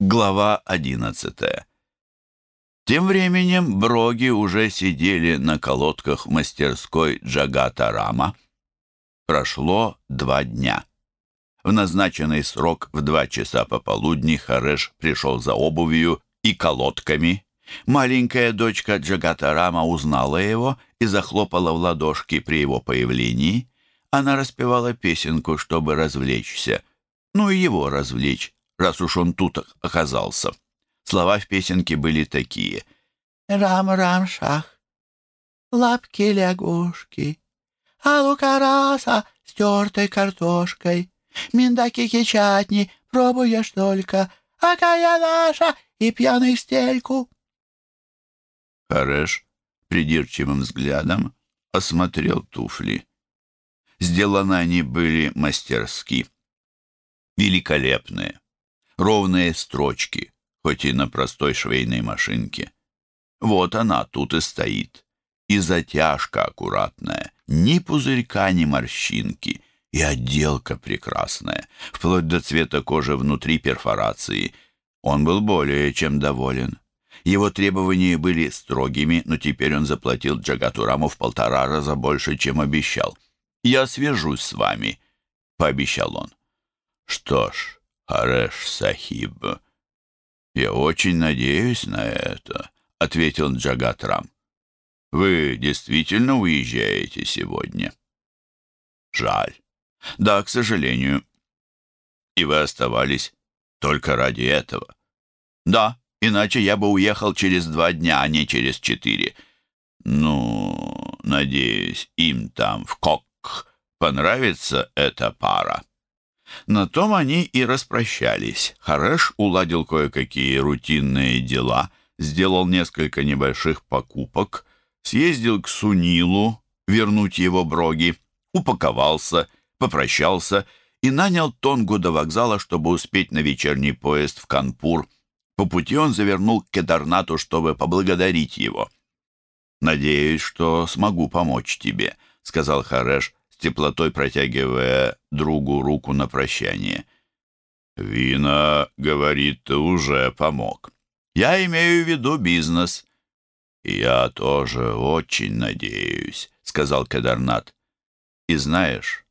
Глава одиннадцатая. Тем временем броги уже сидели на колодках в мастерской Джагата Рама. Прошло два дня. В назначенный срок в два часа пополудни Хареш пришел за обувью и колодками. Маленькая дочка Джагата Рама узнала его и захлопала в ладошки при его появлении. Она распевала песенку, чтобы развлечься. Ну и его развлечь, раз уж он тут оказался. Слова в песенке были такие. «Рам-рам-шах, лапки лягушки, а лукараса с тертой картошкой, миндаки чатни пробуешь только, а кая наша и пьяный в стельку». Хареш придирчивым взглядом осмотрел туфли. Сделаны они были мастерски. Великолепные, ровные строчки, хоть и на простой швейной машинке. Вот она тут и стоит. И затяжка аккуратная, ни пузырька, ни морщинки. И отделка прекрасная, вплоть до цвета кожи внутри перфорации. Он был более чем доволен. Его требования были строгими, но теперь он заплатил Джагатураму в полтора раза больше, чем обещал. «Я свяжусь с вами», — пообещал он. «Что ж, Хареш Сахиб, я очень надеюсь на это», — ответил Джагатрам. «Вы действительно уезжаете сегодня?» «Жаль. Да, к сожалению. И вы оставались только ради этого?» «Да, иначе я бы уехал через два дня, а не через четыре». «Ну, надеюсь, им там в Кок понравится эта пара». На том они и распрощались. Хареш уладил кое-какие рутинные дела, сделал несколько небольших покупок, съездил к Сунилу, вернуть его броги, упаковался, попрощался и нанял Тонгу до вокзала, чтобы успеть на вечерний поезд в Канпур. По пути он завернул к Кедарнату, чтобы поблагодарить его. «Надеюсь, что смогу помочь тебе», — сказал Хареш, теплотой протягивая другу руку на прощание. «Вина, — говорит, — ты уже помог. Я имею в виду бизнес». «Я тоже очень надеюсь», — сказал Кадарнат. «И знаешь,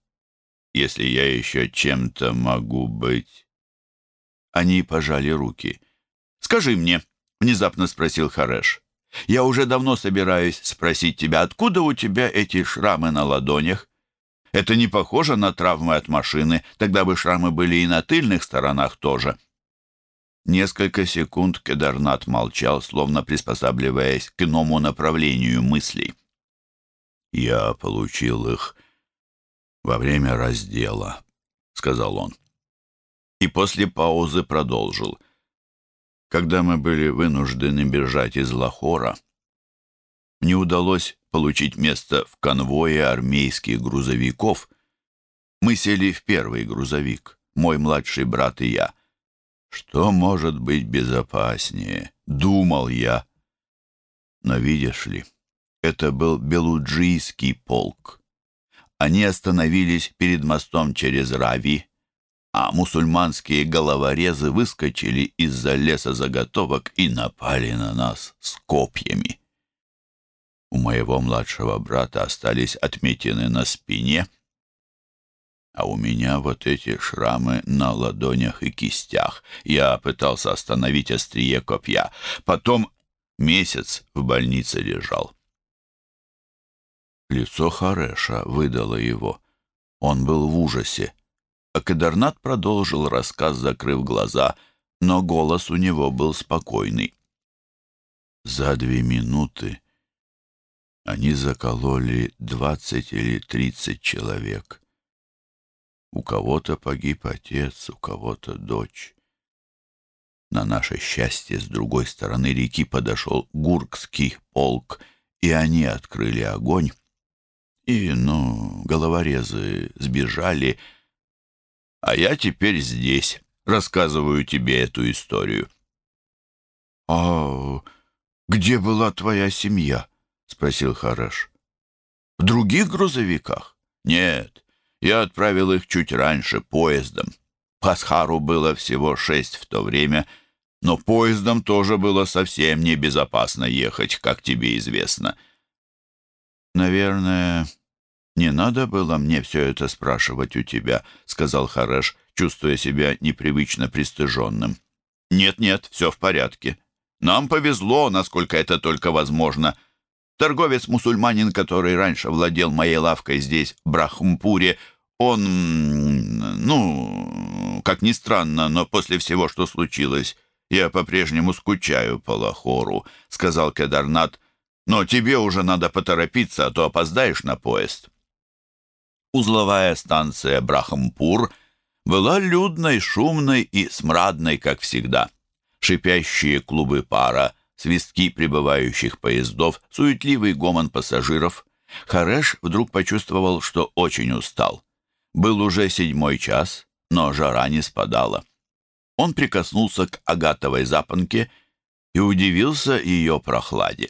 если я еще чем-то могу быть...» Они пожали руки. «Скажи мне», — внезапно спросил Хареш. «Я уже давно собираюсь спросить тебя, откуда у тебя эти шрамы на ладонях?» Это не похоже на травмы от машины, тогда бы шрамы были и на тыльных сторонах тоже. Несколько секунд Кедарнат молчал, словно приспосабливаясь к иному направлению мыслей. «Я получил их во время раздела», — сказал он. И после паузы продолжил. «Когда мы были вынуждены бежать из Лахора, мне удалось получить место в конвое армейских грузовиков. Мы сели в первый грузовик, мой младший брат и я. Что может быть безопаснее, думал я. Но видишь ли, это был Белуджийский полк. Они остановились перед мостом через Рави, а мусульманские головорезы выскочили из-за леса заготовок и напали на нас с копьями. У моего младшего брата остались отметины на спине, а у меня вот эти шрамы на ладонях и кистях. Я пытался остановить острие копья. Потом месяц в больнице лежал. Лицо Хареша выдало его. Он был в ужасе. А Кадарнат продолжил рассказ, закрыв глаза, но голос у него был спокойный. За две минуты они закололи двадцать или тридцать человек. У кого-то погиб отец, у кого-то дочь. На наше счастье, с другой стороны реки подошел гуркский полк, и они открыли огонь. И, ну, головорезы сбежали, а я теперь здесь, рассказываю тебе эту историю. — А где была твоя семья? — спросил Хараш. «В других грузовиках?» «Нет, я отправил их чуть раньше, поездом. Пасхару было всего шесть в то время, Но поездом тоже было совсем небезопасно ехать, как тебе известно. Наверное, не надо было мне все это спрашивать у тебя, сказал Хареш, чувствуя себя непривычно пристыженным. Нет-нет, все в порядке. Нам повезло, насколько это только возможно. Торговец-мусульманин, который раньше владел моей лавкой здесь, в Брахмпуре, он, ну, как ни странно, но после всего, что случилось, я по-прежнему скучаю по Лахору», — сказал Кедарнат. «Но тебе уже надо поторопиться, а то опоздаешь на поезд». Узловая станция Брахампур была людной, шумной и смрадной, как всегда. Шипящие клубы пара, свистки прибывающих поездов, суетливый гомон пассажиров. Хареш вдруг почувствовал, что очень устал. Был уже седьмой час, но жара не спадала. Он прикоснулся к агатовой запонке и удивился ее прохладе.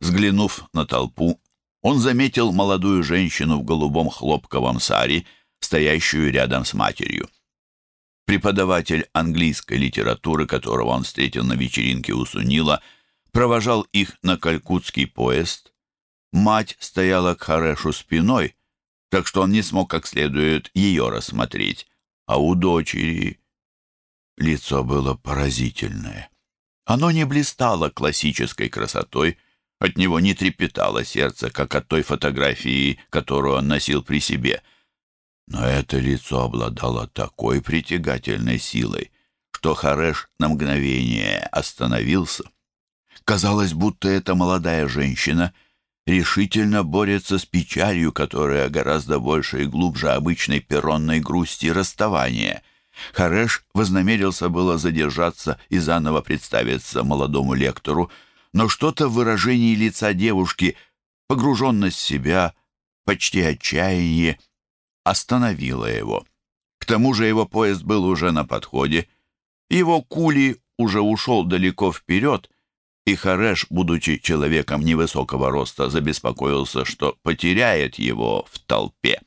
Взглянув на толпу, он заметил молодую женщину в голубом хлопковом саре, стоящую рядом с матерью. Преподаватель английской литературы, которого он встретил на вечеринке у Сунила, провожал их на калькутский поезд. Мать стояла к Харешу спиной, так что он не смог как следует ее рассмотреть, а у дочери Лицо было поразительное. Оно не блистало классической красотой, от него не трепетало сердце, как от той фотографии, которую он носил при себе. Но это лицо обладало такой притягательной силой, что Хареш на мгновение остановился. Казалось, будто эта молодая женщина решительно борется с печалью, которая гораздо больше и глубже обычной перронной грусти расставания — Хареш вознамерился было задержаться и заново представиться молодому лектору, но что-то в выражении лица девушки, погруженность в себя, почти отчаяние, остановило его. К тому же его поезд был уже на подходе. Его кули уже ушел далеко вперед, и Хареш, будучи человеком невысокого роста, забеспокоился, что потеряет его в толпе.